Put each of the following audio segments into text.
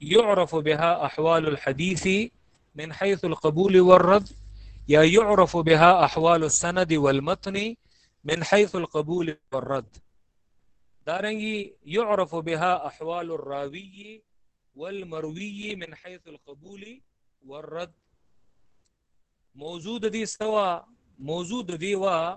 يعرف بها احوال الحديث من حيث القبول والرد يا يعرف بها احوال السند والمتن من حيث القبول والرد دارنجي يعرف بها أحوال الراوي والمروي من حيث القبول والرد موجود دي سوا موجود دي و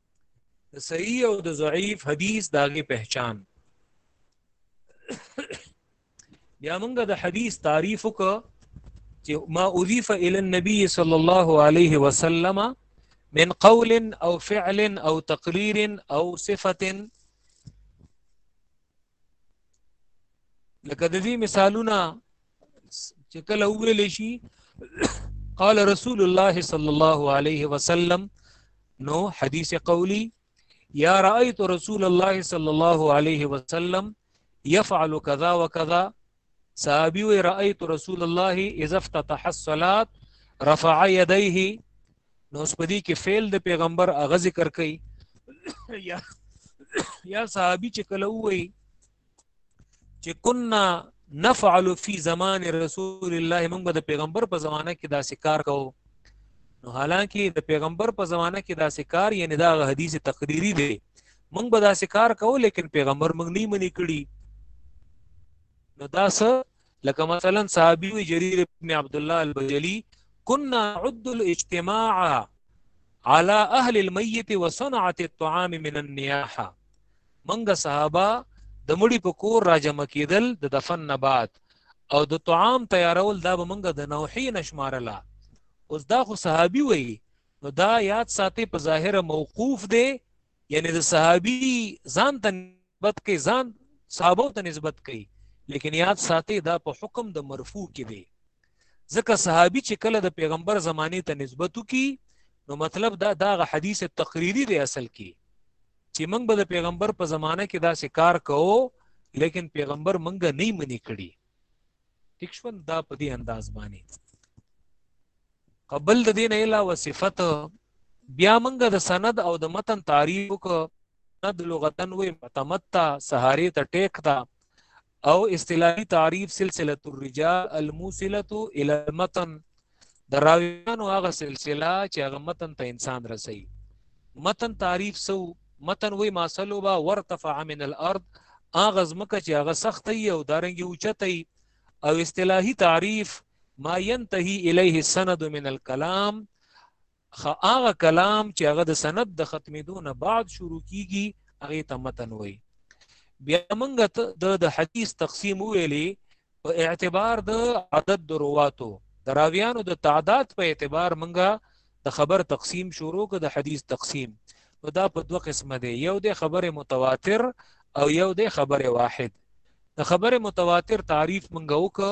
د صحیح او د ضعیف حدیث داغه پہچان بیا موږ د حدیث تعریف وک چې ما اضيف الى النبي صلى الله عليه وسلم من قول او فعل او تقرير او صفه لکه د دې مثالونه چې کله ویل شي قال رسول الله صلى الله عليه وسلم نو حدیث قولی یا رأیت رسول الله صلى الله عليه وسلم يفعل كذا وكذا صحابي رأيت رسول الله اذا افتتح الصلاه رفع يديه نو سپدی کې فعل د پیغمبر اغه ذکر کړي یا یا صحابي چې کله وایي چې كنا نفعل في زمان رسول الله موږ به د پیغمبر په زمانه کې داسې کار کوو نو حالانکه د پیغمبر په زمانه کې داسې کار یعنی دا حدیث تقریری دی موږ به داسې کار کوو لیکن پیغمبر موږ نه منې کړي نو دا څه لکه مثلا صحابي وي جرير ابن عبد الله البجلي كنا نعد الاجتماع على اهل الميت وصنعه الطعام من النياحه منګه صحابه د مړي په کور راجمع کېدل د دفن نه بعد او د طعام تیارول دا به منګه د نوحي نشمارله اوس دا خو صحابي وي نو دا یاد ساتي په ظاهره موقوف دی یعنی د صحابي ځان ته نسبت کوي ځان صحابه ته نسبت کوي لیکن یاد ساتي دا په حکم د مرفوع کې دی ځکه صحابي چې کله د پیغمبر زمانه ته نسبت وکي نو مطلب دا دا حدیث تقریری دی اصل کې چې موږ به د پیغمبر په زمانه کې دا سکار کوو لیکن پیغمبر موږ نه منی کړی ټیک شول دا په دې انداز باندې قبل د دین الا وصفت بیا منګه د سند او د متن تعریف کو ند لغتن وې متمتا سهاري ته ټیک تا او اصطلاحي تعریف سلسله الرجال الموصله الى المتن د راویانو هغه سلسله چې هغه متن ته انسان رسي متن تعریف سو متن وی ما سلوبا ورتفع من الارض هغه ځمکه چې هغه سخت ای او دارنګي اوچت ای او اصطلاحي تعریف ما ينتهي الیه السند من الكلام خو هغه کلام چې هغه د سند د ختمېدو نه بعد شروع کیږي هغه ته متن وایي بیا موږ د د حدیث تقسیم ویلې په اعتبار د عدد د رواتو د راویانو د تعداد په اعتبار موږ د خبر تقسیم شروع که د حدیث تقسیم نو دا په دوه قسمه دی یو د خبر متواتر او یو د خبر واحد د خبر متواتر تعریف موږ وکړو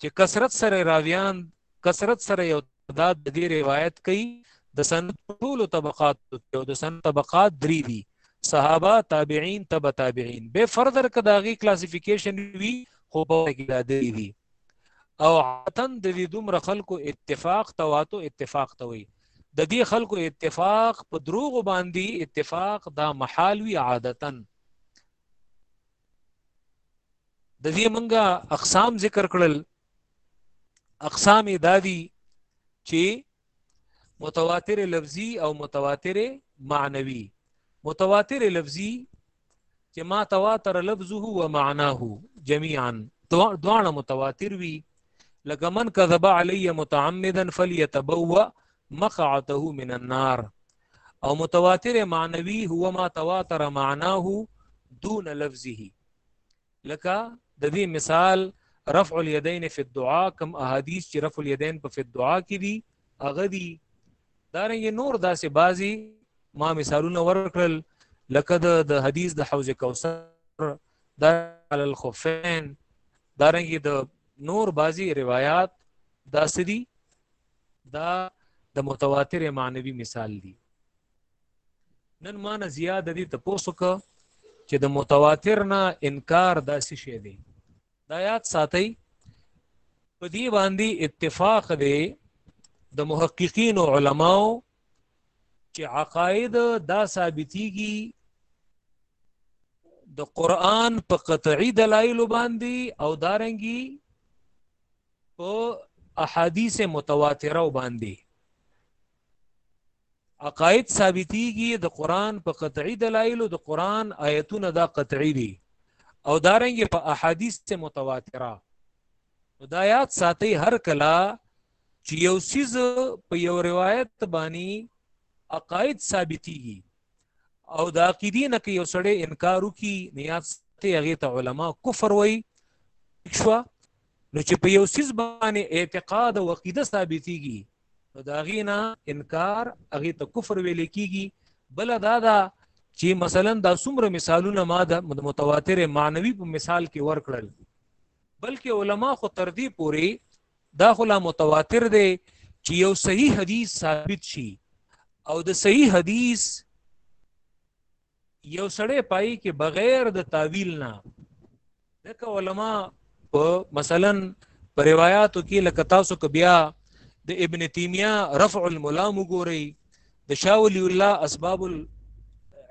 چې کثرت سره راویان کثرت سره یو تعداد د دې روایت کوي د سند ټولو طبقات او د سند طبقات درې دي صحابه تابعین تبع تابعین به فردر کداغي کلاسیفیکیشن وی خو په کې دا درې دي او عتن د دې دومره خلکو اتفاق تواتو اتفاق ته وي د دې خلکو اتفاق په دروغ باندې اتفاق دا محال وی عادتن د دې منګه اقسام ذکر کړل اقسام دادی چې متواتر لفظي او متواتر معنوي متواتر لفظي چې ما تواتر لفظه و معناه جميعا دواړه متواتر وي لکه من کذب علی متعمدا فليتبوأ مقعته من النار او متواتر معنوي هو ما تواتر معناه دون لفظه لکه د دې مثال رفع اليدين في الدعاء کم احاديث چې رفع اليدين په في الدعاء کې دي هغه دي دارنګ نور داسې بازي ما مثالونه ورکړل لکه د د حدیث د حوض کوثر د علی الخفین دارنګ د نور بازی روایت دا سری دا د متواتر معنوي مثال دی نن ما نه زیاد دي ته پوسوک چې د متواتر نه انکار داسې شی دی دا یاد ساتي په دې باندې اتفاق دی د محققین او علماو چې عقاید دا ثابتيږي د قران په قطعي دلایل باندې او دارنګي په احادیث متواتره باندې عقاید ثابتيږي د قران په قطعي دلایلو د قران آیتونه دا قطعي دي او دارنګ په احادیث متواتره دا یاد ساتي هر کله چې یو سیز په یو روایت باندې عقاید ثابتيږي او د عقیدې نه کې یو سړی انکار وکي نیات ته هغه ته علما کفر وای شو نو چې په یو سیز باندې اعتقاد او عقیده ثابتېږي نو دا غینا انکار هغه ته کفر ویل کیږي بل دا دا چې مثلا دا څومره مثالونه ما د متواتر معنوي په مثال کې ورکړل بلکې علما خو تر دې پوري دا خو لا متواتر دی چې یو صحیح حدیث ثابت شي او د صحیح حدیث یو سړی پای کې بغیر د تعویل نه لکه علما په مثلا په روایتو کې لکه تاسو ک بیا د ابن تیمیه رفع الملام ګوري د شاه ولی الله اسباب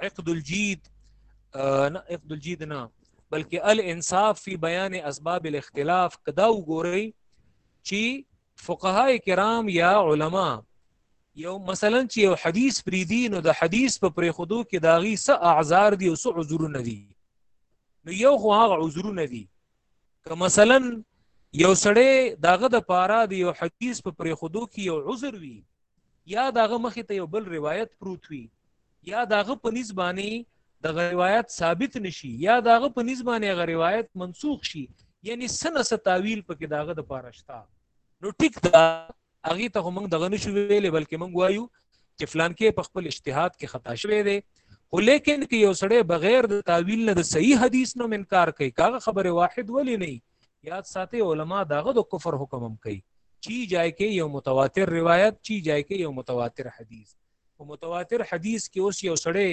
عقد الجید نه عقد الجید نه بلکې الانصاف فی بیان اسباب الاختلاف کدا وګوري چې فقهاء کرام یا علما یو مثلا چې یو حدیث پری دی نو د حدیث په پرې خودو کې داغي څه اعذار دي او څه عذرونه دي نو یو خو هغه عذرونه دي که مثلا یو سړی داغه د پاره دی یو حدیث په پرې خودو کې یو عذر وي یا د هغه مخې ته یو بل روایت پروت وي یا د هغه په نسبت باندې دغه روایت ثابت نشي یا دغه په نسبانه غ روایت منسوخ شي یعنی سنه ستاویل پکې داغه د پاره شتا نو ټیک دا هغه ته موږ دغه نشو ویلې بلکې موږ وایو چې فلان کې په خپل اجتهاد کې خطا شوی دی خو لیکن کې یو سړی بغیر د تعویل نه د صحیح حدیث نو انکار کوي کاغه خبره واحد ولې نه یاد ساتي علما داغه د کفر حکم هم کوي چی جای کې یو متواتر روایت چی جای کې یو متواتر حدیث او متواتر حدیث کې اوس یو سړی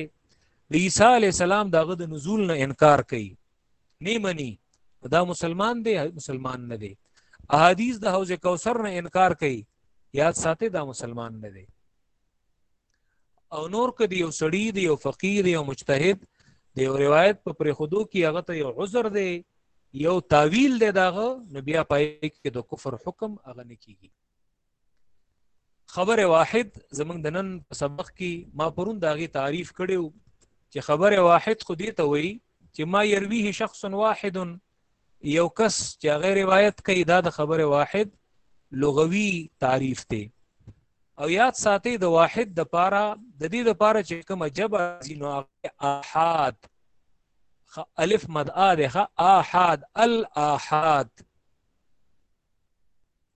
د عیسی علی السلام دغه د نزول نه انکار کوي نه مني دا مسلمان دی مسلمان نه دی احادیث د حوض کوثر نه انکار کوي یاد ساتي دا مسلمان نه دی او نور کدی یو سړی دی یو فقیر یو مجتهد دی یو روایت په پرې خودو کې هغه ته یو عذر دی یو تعویل دی داغه نو بیا پای کې د کفر حکم هغه نه کیږي خبر واحد زمونږ د نن په سبق کې ما پرون داغه تعریف کړو چې خبر واحد خو دې ته وایي چې ما يرويه شخص واحد یو کس چې هغه روایت کوي دا د خبره واحد لغوي تعریف دی او یاد ساتي د واحد د پاره د دې د پاره چې کوم جب ازینو احاد الف مد ا ده احاد الاحاد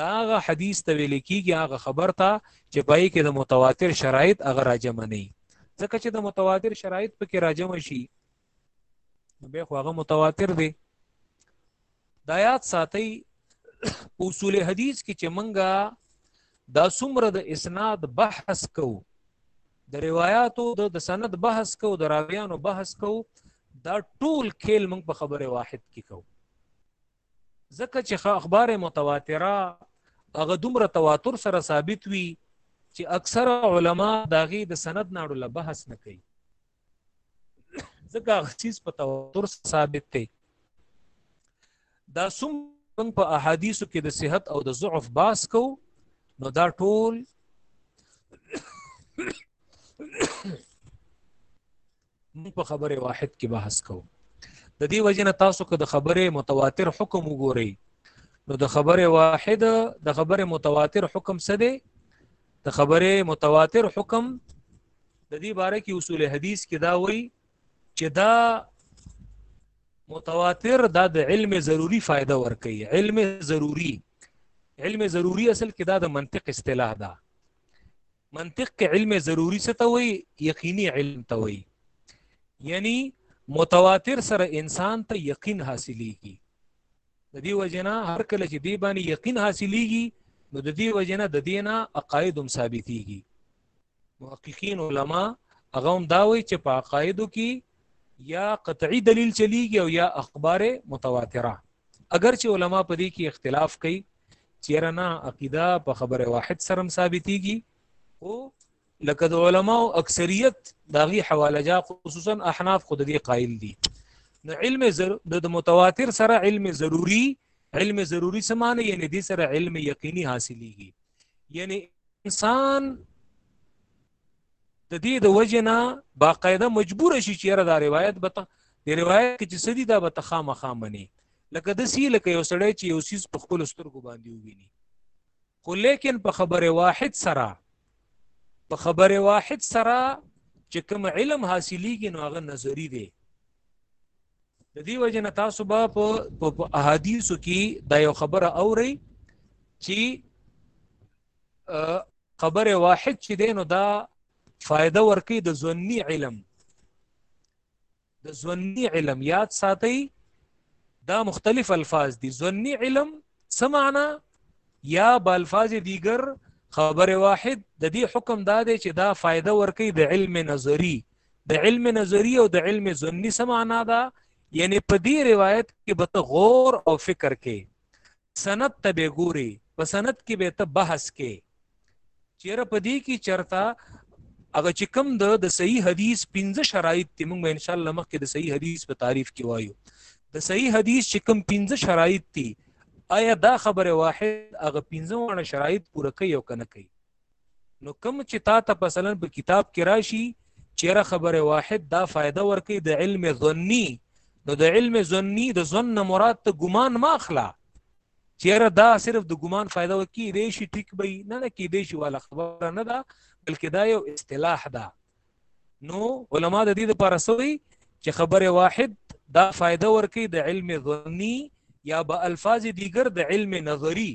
دا هغه حدیث ته ویل کیږي هغه خبر ته چې پای کې د متواتر شرایط هغه راجمع نه ځکه چې د متواتر شرایط پکې راجمع شي به خو هغه متواتر دی دا یاد ساتي اصول حدیث کې چې منګه دا څومره د اسناد بحث کو د روایتو د سند بحث کو د راویانو بحث کو دا ټول کېل موږ په خبره واحد کې کو ځکه چې اخبار متواتره هغه دومره تواتر سره ثابت وي چې اکثر علما داغي د سند ناړو له بحث نه کوي ځکه غسیز په تواتر ثابت دی دا سم په احادیثو کې د صحت او د ضعف باس کو نو دا ټول موږ په خبره واحد کې بحث کوو د دې وجه نه تاسو که د خبره متواتر حکم وګورئ نو د خبره واحد د خبره متواتر حکم څه دی د خبره متواتر حکم د دې باره کې اصول حدیث کې دا وایي چې دا متواتر دا د علم ضروری فائدہ ورکي علم ضروری علم ضروری اصل کې دا د منطق اصطلاح ده منطق کې علم ضروری څه ته وایي یقیني علم ته وایي یعنی متواتر سره انسان ته یقین حاصلېږي د دې وجنه هر کله چې دی باندې یقین حاصلېږي نو د دې وجنه د دینه عقاید هم ثابتېږي محققین علما هغه هم دا وایي چې په عقایدو کې یا قطعي دلیل چلیږي او یا اخبار متواتره اگر چې علما په دې کې اختلاف کوي چیرې نه عقیده په خبره واحد سره ثابتيږي او لکه د علماو اکثریت داغي حواله جا خصوصا احناف خود دې قائل دي نو علم زر د متواتر سره علم ضروری علم ضروری سمانه یعنی دې سره علم یقیني حاصلېږي یعنی انسان د دې د وجه نه باقاعده مجبور شي چې را دا روایت به ته د روایت کې چې سدي دا به ته خامخا مني لکه د سی لکه یو سړی چې یو سیس په خپل سترګو باندې وویني خو لیکن په خبره واحد سره په خبره واحد سره چې کوم علم حاصلېږي نو هغه نظری دی د دې وجه نه تاسو به په احادیثو کې دا یو خبره اوري چې خبره واحد چې دی نو دا فائدہ ورکی د ځونی علم د ځونی علم یاد ساتي دا مختلف الفاظ دي ځونی علم سمعنا یا بالفاظ دیگر خبر واحد د دې حکم دا دی چې دا فائدہ ورکی د علم نظری د علم نظری او د علم ځونی سمعنا دا یعنی په دې روایت کې به غور او فکر کې سند ته به ګوري په سند کې به ته بحث کې چیرې په دې کې چرتا هغه چې کوم د د صحیح حدیث 15 شرایط ته موږ ان شاء الله مخکې د صحیح حدیث په تعریف کې وایو د صحیح حدیث چې کوم 15 شرایط دي آیا دا خبره واحد هغه 15 ونه شرایط پوره کوي او کنه کوي نو کوم چې تا ته مثلا په کتاب کې راشي چیرې خبره واحد دا فائدہ ورکي د علم ظنی نو د علم ظنی د ظن مراد ته ګمان ما اخلا چیرې دا صرف د ګمان فائدہ وکي دی شي ټیک به نه نه کې دی شي والا خبره نه ده بلکې دا یو اصطلاح ده نو علما د دې لپاره سوي چې خبره واحد دا فائدہ ورکي د علم ظنی یا به الفاظ دیگر د علم نظری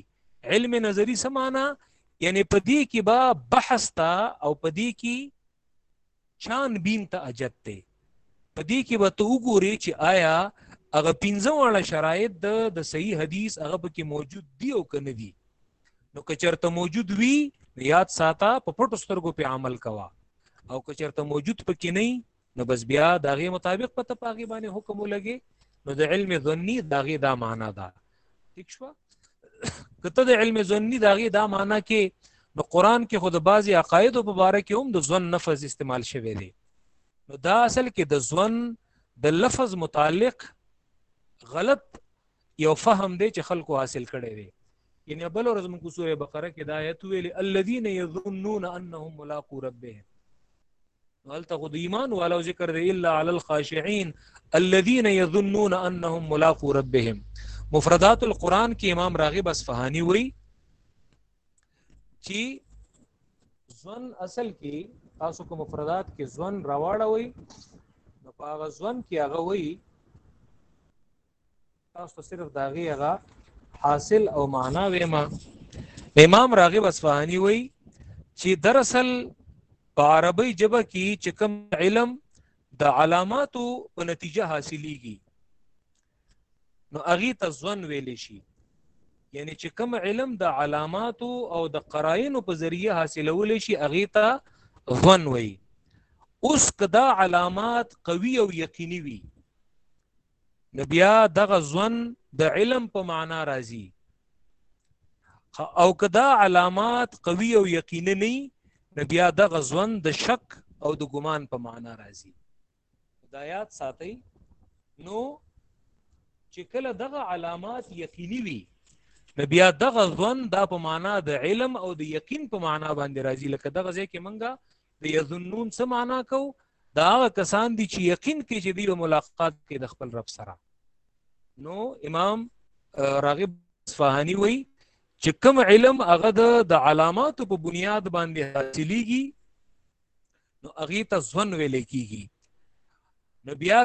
علم نظری څه معنا یعنی په دې کې با بحث تا او په دې کې چان بین ته اجت ته په دې کې به ته وګورې چې آیا هغه پنځه واړه شرایط د د صحیح حدیث هغه پکې موجود دی او کنه دی نو که چرته موجود وي یاد ساته په پټو سترګو په عمل کوا او که چرته موجود پکې نه نو بس بیا د هغې مطابق په ته په هغې باندې حکم ولګې نو د علم ظني د هغې دا معنا ده ټیک شوه که ته د علم ظني د هغې دا معنا کې نو قرآن کې خو د بعضې عقایدو په باره کې هم د ځون نفذ استعمال شوی دی نو دا اصل کې د ځون د لفظ متعلق غلط یو فهم دی چې خلکو حاصل کړی دی یعنی بل ورځ موږ سوره بقره کې دا آیت ویل الذين يظنون انهم ملاقو ربهم ولته خو د ایمان والو ذکر دی الا علی الخاشعين الذين يظنون انهم ملاقو ربهم مفردات القرآن کې امام راغب اصفهاني وی چې ځن اصل کې تاسو کوم مفردات کې ځن راواړوي نو په هغه ځن کې هغه وی تاسو صرف داغي هغه حاصل او معنا وېما امام راغب اصفهاني وای چې دراصل په عربی ژبه کې چې کوم علم د علاماتو په نتیجه حاصلېږي نو اغي ته ځون ویل شي یعنی چې کوم علم د علاماتو او د قرائنو په ذریعه حاصلول شي اغي ته ځون وي اوس کدا علامات قوي او یقیني وي نو بیا دغه ځوان د علم په معنا راځي او کدا علامات قوي او یقیني نه نو بیا دغه ځوان د شک او د ګمان په معنا راځي هدایات ساتي نو چې کله دغه علامات یقیني وي نو بیا دغه ځوان دا په معنا د علم او د یقین په معنا باندې راځي لکه دغه ځکه منګه د یظنون څه معنا کو دا هغه کسان دي چې یقین کې چې دی په ملاقات کې د خپل رب سره نو امام راغب اصفهاني وایي چې کوم علم هغه د علاماتو په بنیاد باندې حاصلېږي نو هغه ته ځون ویل کیږي نو بیا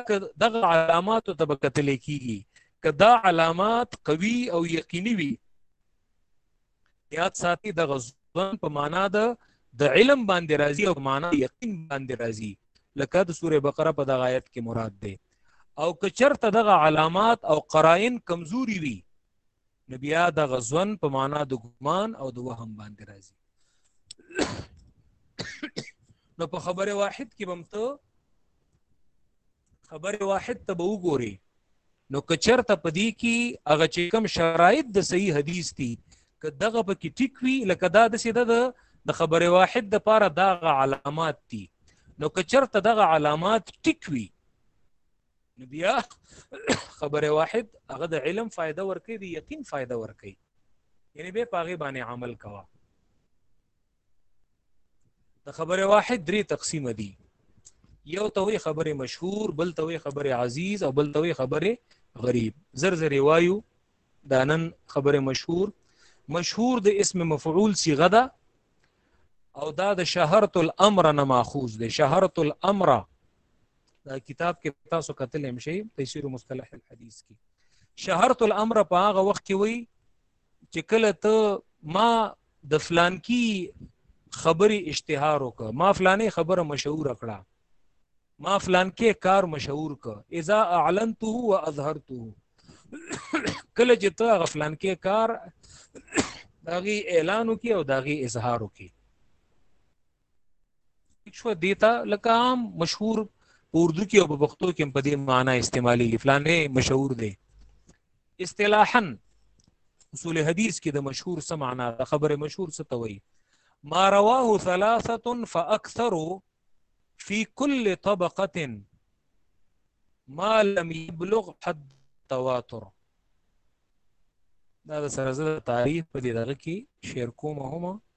دغه علاماتو ته کتل کیږي کدا علامات قوي او یقیني وي یاد ساتي دغه ځوان په معنا د د علم باندې راضي او معنا یقین باندې راضي لکه د سوره بقره په دغه آیت کې مراد ده او کچرته دغه علامات او قرائن کمزوري وي نو بیا د غزون په معنا د ګمان او د وهم باندې راځي نو په خبره واحد کې بمته خبر واحد ته به وګوري نو که چرته په دې کې هغه چې کم شرایط د صحیح حدیث دي که دغه په کې ټیک وي لکه دا د سیده د د خبر واحد د پاره دغه علامات دي نو که چرته دغه علامات ټیک وي نو بیا خبر واحد هغه د علم فائدہ ورکړي د یقین فائدہ ورکړي یعنی به پاغه باندې عمل کوا د خبره واحد درې تقسیم دي یو ته وي خبره مشهور بل ته وي خبره عزیز او بل ته وي خبره غریب زر زر وایو دا نن خبره مشهور مشهور د اسم مفعول صيغه ده او دا د شهرت الامر نه ماخوذ ده شهرت الامر دا کتاب کې تاسو کتل هم شي تفسیر مصطلح الحديث کې شهرت الامر په هغه وخت کې وي چې کله ته ما د فلانکی خبري اشتهار وک ما فلانه خبره مشهور کړه ما فلانکه کار مشهور ک اذا اعلنته واظهرته کله چې ته غفلان کې کار داغي اعلان وکي او داغي اظهار وکي شو دیتا لکه عام مشهور په اردو کې او په پښتو کې په دې معنی استعمالي فلانه مشهور دی اصطلاحا اصول حدیث کې د مشهور څه معنا د خبره مشهور څه توي ما رواه ثلاثه فاكثر في كل طبقه ما لم يبلغ حد تواتر دا د سره زه تعریف په دې دغه کې شیر کوم هم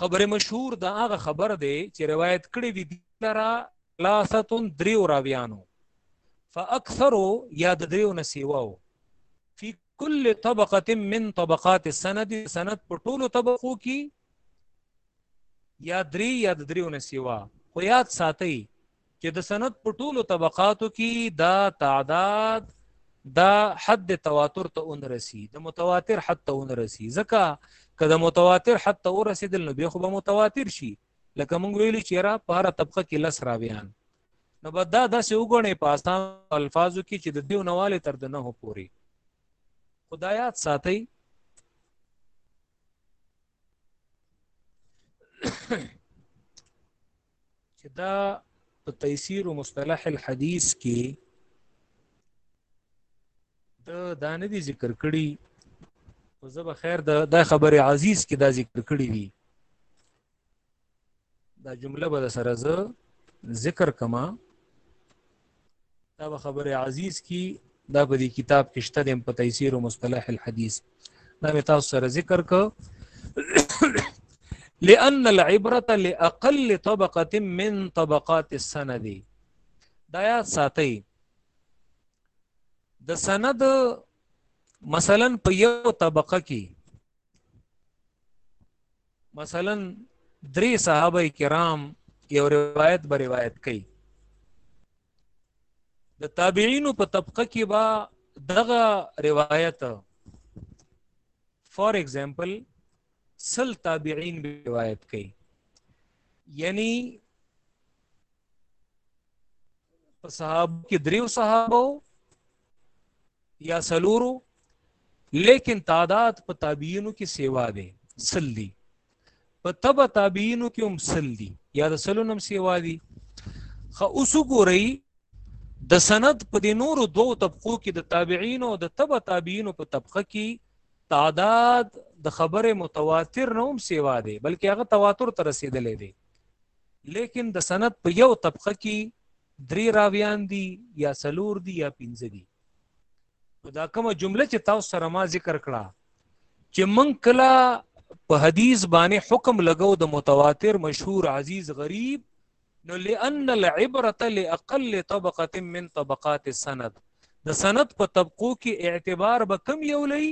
خبر مشهور دا هغه خبر دی چې روایت کړی دی لرا لاستون دریو راویانو فاکثرو یا د دریو نسیواو فی کل طبقه من طبقات السند سند په ټولو طبقو کې یا دری یا د دریو نسیوا خو یاد ساتئ چې د سند په ټولو طبقاتو کې دا تعداد دا حد تواتر ته اون رسی د متواتر حد ته اون رسی ځکه که د متواتر حد ته ورسېدل نو به خو به متواتر شي لکه مونږ ویلي چې را په هر طبقه کې لس راویان نو بد دا داسې وګڼې په آسان الفاظو کې چې د دیو نواله تر د نه پوري خدایات ساتي چې دا په تیسیر او مصطلح الحدیث کې د دا نه دي ذکر کړي او زه به خیر د دا خبره عزیز کې دا ذکر کړي دي دا جمله به سره زه ذکر کما دا به خبره عزیز کی دا په دې کتاب کې شته د په تفسیر او مصطلح الحديث دا مې تاسو سره ذکر کو لأن العبرة لأقل طبقة من طبقات السند دا یاد ساتي د سند مثلا په یو طبقه کې مثلا درې صحابه کرام یو روایت به روایت کوي د تابعینو په طبقه کې با دغه روایت فار ایگزامپل سل تابعین به روایت کوي یعنی صحابه کې دریو صحابه یا سلورو لیکن تعداد په تابعینو کې سیوا دی سل دی په تب تابعینو کې هم سل دی یا د سلو نم سیوا دی خو اوس ګورئ د سند په د نورو دوو طبقو کې د تابعینو او د تب تابعینو په طبقه کې تعداد د خبره متواتر نه هم سیوا دی بلکې هغه تواتر ته رسیدلې دی لیکن د سند په یو طبقه کې درې راویان دي یا څلور دي یا پنځه دي نو دا کومه جمله چې تاسو سره ما ذکر کړه چې من کله په حدیث باندې حکم لګاو د متواتر مشهور عزیز غریب نو لئن العبره لاقل طبقه من طبقات السند د سند په طبقو کې اعتبار به کم یو لئی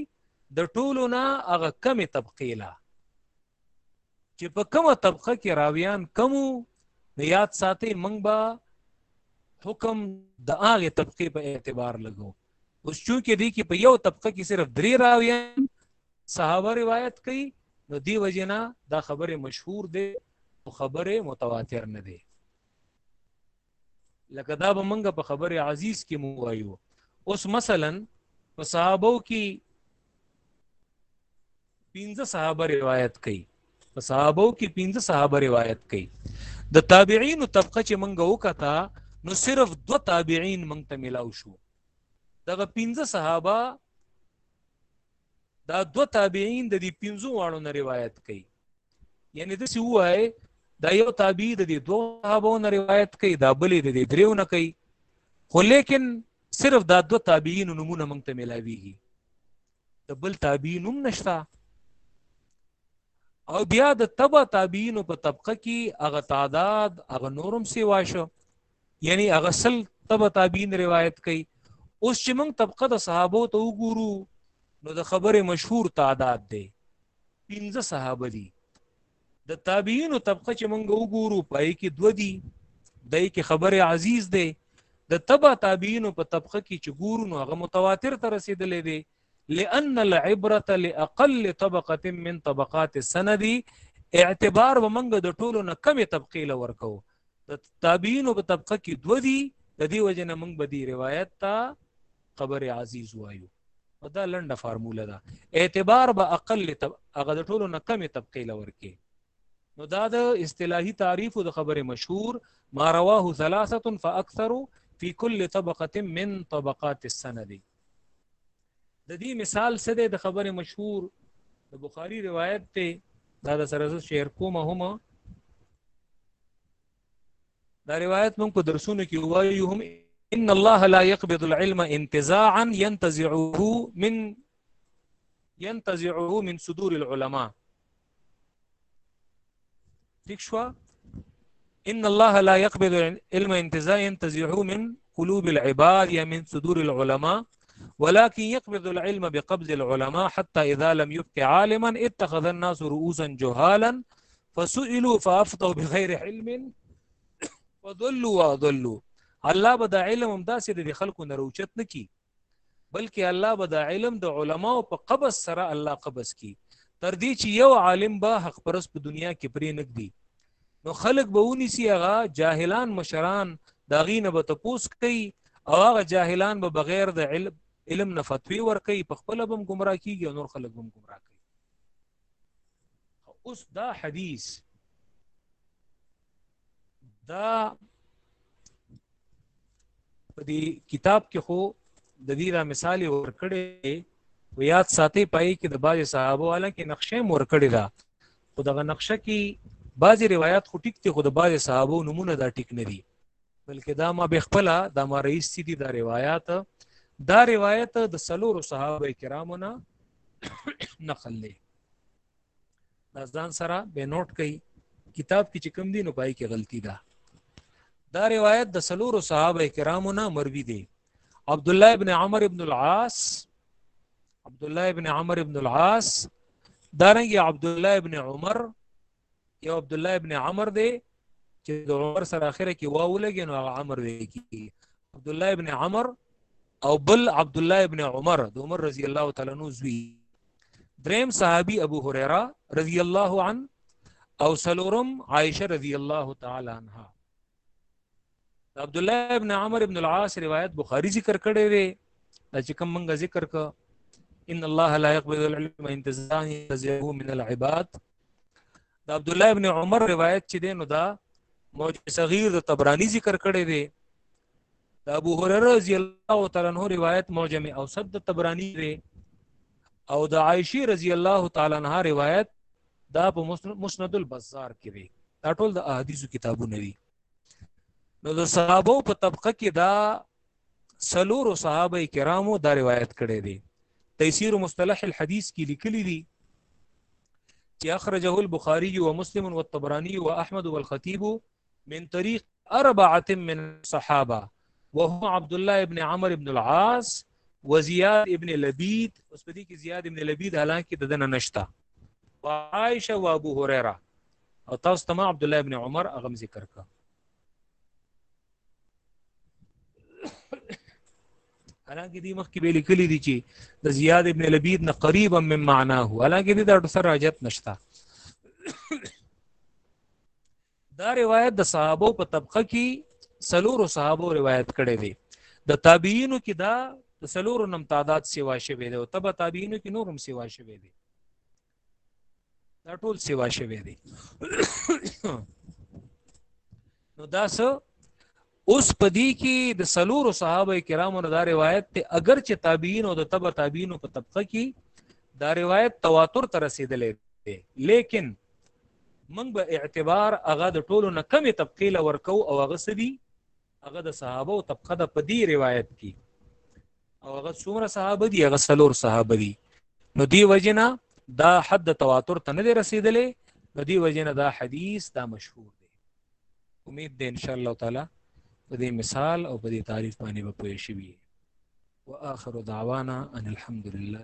د ټولو نه هغه کمې طبقې لا چې په کومه طبقه کې راویان کم وو نو یاد ساتئ موږ به حکم د هغې طبقې په اعتبار لګو اوس چونکې دی کې په یو طبقه کې صرف درې راویان صحابه روایت کوي نو دی وجنا دا خبره مشهور دی او خبره متواتر نه دی لکه دا به منګه په خبر عزیز کې مو وایو اوس مثلا په صحابو کې پنځه صحابه روایت کوي په صحابو کې پنځه صحابه روایت کوي د تابعین طبقه چې منګه وکتا نو صرف دو تابعین منګ ته ملاو شو دغه پنځه صحابه دا دو تابعین د دې پنځو واړو نه روایت کوي یعنی د سی وای دا یو تابعی د دې دوه صحابو نه روایت کوي دا بلې د دې دریو نه کوي خو لیکن صرف دا دو تابعین نمونه مونږ ته ملاویږي د بل تابعین هم نشته او بیا د تبع تابعین په طبقه کې هغه تعداد هغه نورم سیوا شو یعنی هغه سل تبع تابعین روایت کوي اوس چې موږ طبقه د صحابه ته وګورو نو د خبره مشهور تعداد دی پنځه صحابه دي د تابعین طبقه چې موږ وګورو پای کې دو دي دای کې خبره عزیز دی د تبع تابعین په طبقه کې چې ګورو نو هغه متواتر ته رسیدلې دی لأن العبرة لأقل طبقة من طبقات السند اعتبار به منګه د ټولو نه کمې طبقې له ورکو د تابعینو په طبقه کې دوه دي د دې وجه نه موږ به دې روایت ته خبر عزیز وایو دا لنډه فارموله ده اعتبار به اقل طب هغه د ټولو نه کمې طبقې له ورکې نو دا د اصطلاحي تعریف او د خبره مشهور ما رواه ثلاثه فاكثر في كل طبقه من طبقات السند د دې مثال څه دی د خبره مشهور د بخاری روایت ته دا د سره زو شعر کوم هم دا روایت موږ په درسونو کې وایو هم ان الله لا يقبض العلم انتزاعا ينتزعه من ينتزعه من صدور العلماء ليك شوى إن الله لا يقبض علم انتزاع ينتزعه من قلوب العباد يا من صدور العلماء ولكن يقبض العلم بقبض العلماء حتى إذا لم يبق عالما اتخذ الناس رؤوسا جهالا فسئلوا فأفضوا بغير علم وضلوا وضلوا الله بدا دا علم هم داسې خلق خلکو نه روچت بلکه الله به دا علم د علماو په قبض سره الله قبض کی تر دې چې یو عالم به حق پرس په دنیا کې پرې نګدي نو خلق به ونی سی هغه جاهلان مشران دا غینه به تپوس کوي او هغه جاهلان به بغیر د علم علم نه فتوی ور کوي په خپل بم گمراه کیږي او نور خلک بم گمراه کوي اوس دا حدیث دا په دې کتاب کې خو د دې را مثال ورکړي و یاد ساتي پای کې د باج صحابه والا کې نقشه مور کړی دا خو دغه نقشه کې بعضی روایت خو ټیک ته خو د باج صحابه نمونه دا ټیک نه دي بلکې دا ما به خپل دا ما رئیس دي دا روایت دا روایت د سلور صحابه کرامو نه نقل دی دا ځان سره به نوٹ کړئ کتاب کې چې کم دي نو پای کې غلطي ده دا روایت د سلورو صحابه کرامو نه مروي دي عبد الله ابن عمر ابن العاص عبد الله ابن عمر ابن العاص دارنګ عبد الله ابن عمر یو عبد الله ابن عمر دی چې د عمر سره اخره کې واو لګي نو هغه عمر ویل کیږي عبد الله ابن عمر او بل عبد الله ابن عمر د عمر رضی الله تعالی عنہ زوی دریم صحابي ابو هريره رضی الله عنه او سلورم عائشه رضی الله تعالی عنها عبد الله ابن عمر ابن العاص روایت بخاری ذکر کړی دی دا چې کوم منګه ذکر ک ان الله لا يقبض العلم انتزاعا ينتزعه من العباد دا عبد الله ابن عمر روایت چې دی نو دا موج صغیر د طبرانی ذکر کړی دی دا ابو هريره رضی الله تعالی عنہ روایت موجم اوسط د طبرانی دی او د عائشه رضی الله تعالی عنها روایت دا په مسند البزار کې دی دا ټول د احادیثو کتابونه وي نو د صحابه په طبقه کې دا سلور صحابه کرامو دا روایت کړي دي تيسير مصطلح الحديث کې لیکلي دي چې اخرجه البخاري ومسلم والطبراني واحمد والخطيب من طريق أربعة من الصحابة وهم عبد الله بن عمر بن العاص وزياد بن لبيد اوس په دې کې زياد بن لبيد حالانکه د دنه نشتا وعائشه و ابو هريره او تاسو ته عبد الله بن عمر اغم ذکر کا حالانکه دې مخ کې به لیکلي دي چې د زياد ابن لبيد نه قريبا من معناه حالانکه دې دا سره راجت نشتا دا روایت د صحابو په طبقه کې سلورو صحابو روایت کړی دی د تابعینو کې دا د سلورو نم تعداد سیوا شوی دی او تبع تابعینو کې نورم سیوا شوی دی دا ټول سیوا شوی دی نو دا څه اوس په دې کې د سلورو صحابه کرامو نه دا روایت ته اگر چې تابعین او د تبع تابعینو په طبقه کې دا روایت تواتر ته رسیدلې دی لیکن موږ به اعتبار هغه د ټولو نه کمې طبقې له ورکو او هغه سدي هغه د صحابه او طبقه د پدی روایت کی او هغه څومره صحابه دي هغه سلور صحابه دي نو دی وجنه دا حد تواتر ته نه رسیدلې نو دی وجنه دا حدیث دا مشهور دی امید ده ان شاء الله تعالی په دې مثال او په دې تعریف باندې به پوه شي وي واخر دعوانا ان الحمد لله